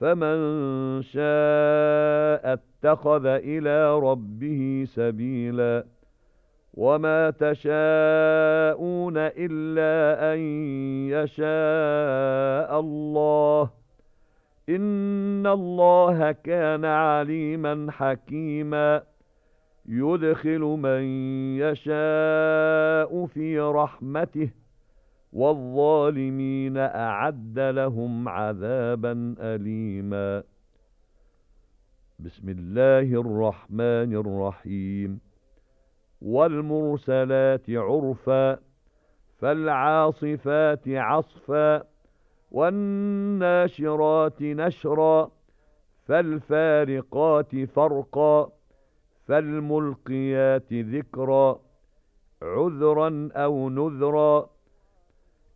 فمن شاء اتخذ إلى ربه سبيلا وما تشاءون إلا أن يشاء الله إن الله كان عليما حكيما يدخل من يشاء في رحمته والظالمين أعد لهم عذابا أليما. بسم الله الرحمن الرحيم. والمرسلات عرفا فالعاصفات عصفا والناشرات نشرا فالفارقات فرقا فالملقيات ذكرا عذرا أو نذرا.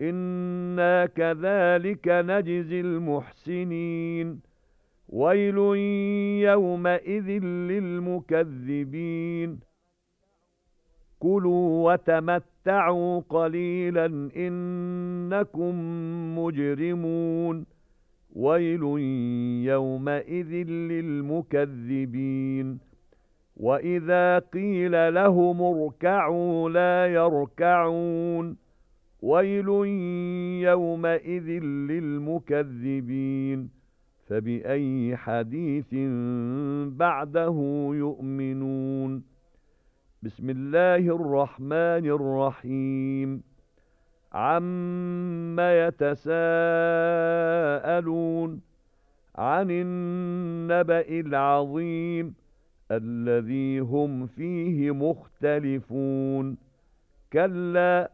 إِنَّا كَذَلِكَ نَجْزِي الْمُحْسِنِينَ. وَيْلٌ يَوْمَئِذٍ لِلْمُكَذِّبِينَ. كُلُوا وَتَمَتَّعُوا قَلِيلًا إِنَّكُمْ مُجْرِمُونَ. ويل يومئذ للمكذبين. وإذا قيل لهم اركعوا لا يركعون. ويل يومئذ للمكذبين. فبأي حديث بعده يؤمنون؟ بسم الله الرحمن الرحيم. عَمَّ يَتَسَاءَلُونَ عَنِ النَّبَإِ الْعَظِيمِ الَّذِي هُمْ فِيهِ مُخْتَلِفُونَ. كَلَّا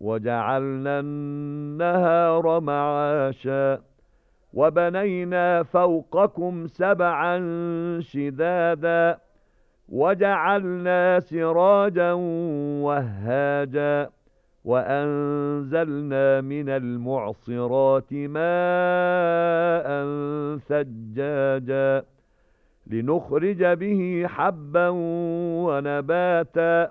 وجعلنا النهار معاشا وبنينا فوقكم سبعا شدادا وجعلنا سراجا وهاجا وأنزلنا من المعصرات ماء ثجاجا لنخرج به حبا ونباتا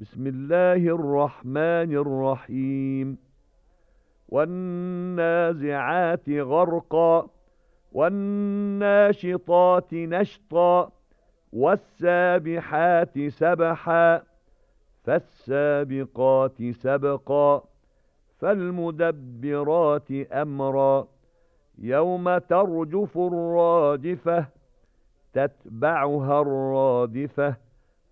بسم الله الرحمن الرحيم. وَالنَّازِعَاتِ غَرْقًا والناشطات نشطا والسابحات سبحا فالسابقات سبقا فالمدبرات أمرا. يوم ترجف الراجفة تتبعها الرادفة.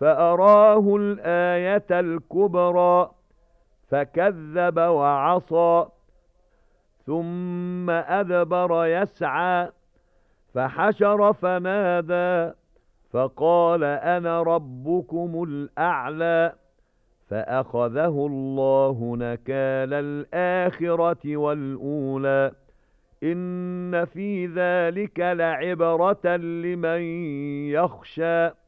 فأراه الآية الكبرى فكذب وعصى ثُمَّ أَدْبَرَ يَسْعَى فَحَشَرَ فَنَادَى فَقَالَ أَنَا رَبُّكُمُ الْأَعْلَى فأخذه الله نكال الآخرة والأولى. إن في ذلك لعبرة لمن يخشى.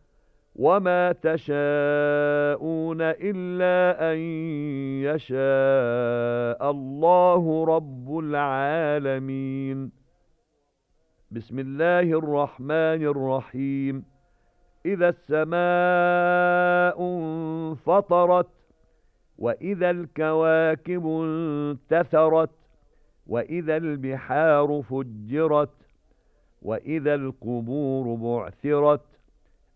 وما تشاءون إلا أن يشاء الله رب العالمين بسم الله الرحمن الرحيم إذا السماء انفطرت وإذا الكواكب انتثرت وإذا البحار فجرت وإذا القبور بعثرت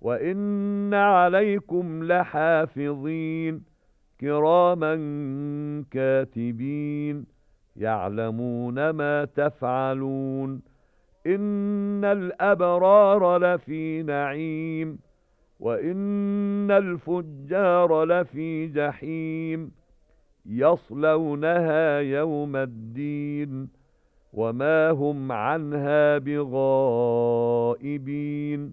وإن عليكم لحافظين كراما كاتبين يعلمون ما تفعلون إن الأبرار لفي نعيم وإن الفجار لفي جحيم يصلونها يوم الدين وما هم عنها بغائبين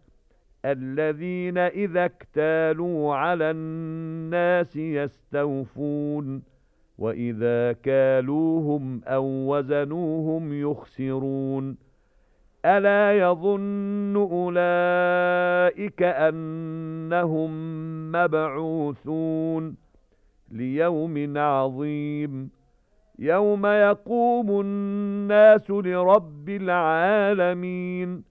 الذين إذا اكتالوا على الناس يستوفون وَإِذَا كَالُوهُمْ أَوْ وَزَنُوهُمْ يُخْسِرُونَ. أَلَا يَظُنُّ أُولَئِكَ أَنَّهُمْ مَبْعُوثُونَ لِيَوْمٍ عَظِيمٍ. يَوْمَ يَقُومُ النَّاسُ لِرَبِّ الْعَالَمِينَ.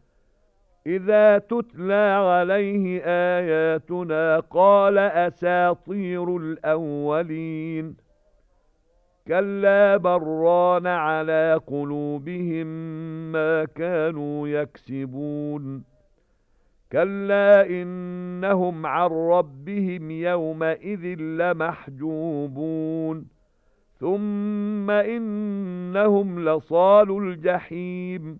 إذا تتلى عليه آياتنا قال أساطير الأولين. كلا بران على قلوبهم ما كانوا يكسبون. كلا إنهم عن ربهم يومئذ لمحجوبون. ثم إنهم لصال الجحيم.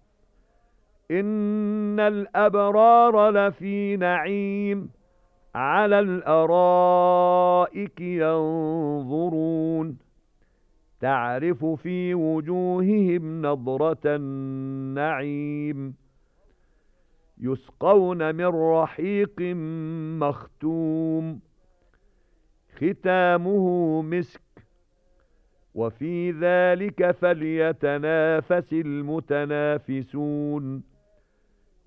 إن الأبرار لفي نعيم على الأرائك ينظرون تعرف في وجوههم نظرة النعيم يسقون من رحيق مختوم ختامه مسك وفي ذلك فليتنافس المتنافسون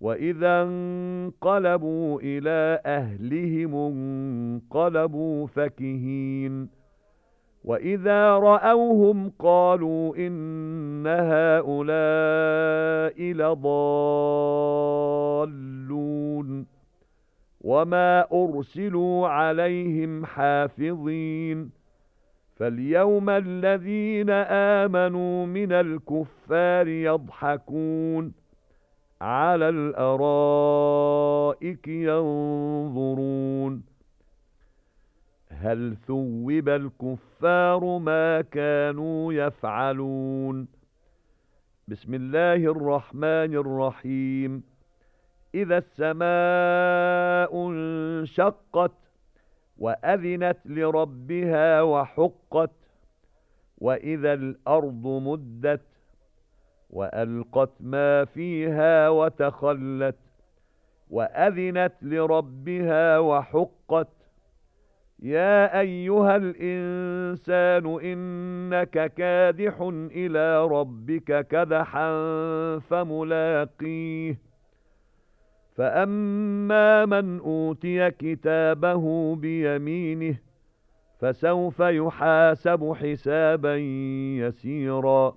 وَإِذَا انقلبوا إِلَى أَهْلِهِمُ انقلبوا فَكِهِينَ وَإِذَا رَأَوْهُمْ قَالُوا إِنَّ هَؤُلَاءِ لَضَالُّونَ وَمَا أُرْسِلُوا عَلَيْهِمْ حَافِظِينَ فَالْيَوْمَ الَّذِينَ آمَنُوا مِنَ الْكُفَّارِ يَضْحَكُونَ عَلَى الْأَرَائِكِ يَنظُرُونَ. هَلْ ثُوِّبَ الْكُفَّارُ مَا كَانُوا يَفْعَلُونَ؟ بسم الله الرحمن الرحيم. إذا السماء انشقت وأذنت لربها وحقت وإذا الأرض مدت وألقت ما فيها وتخلت وأذنت لربها وحقت يا أيها الإنسان إنك كادح إلى ربك كدحا فملاقيه فأما من أوتي كتابه بيمينه فسوف يحاسب حسابا يسيرا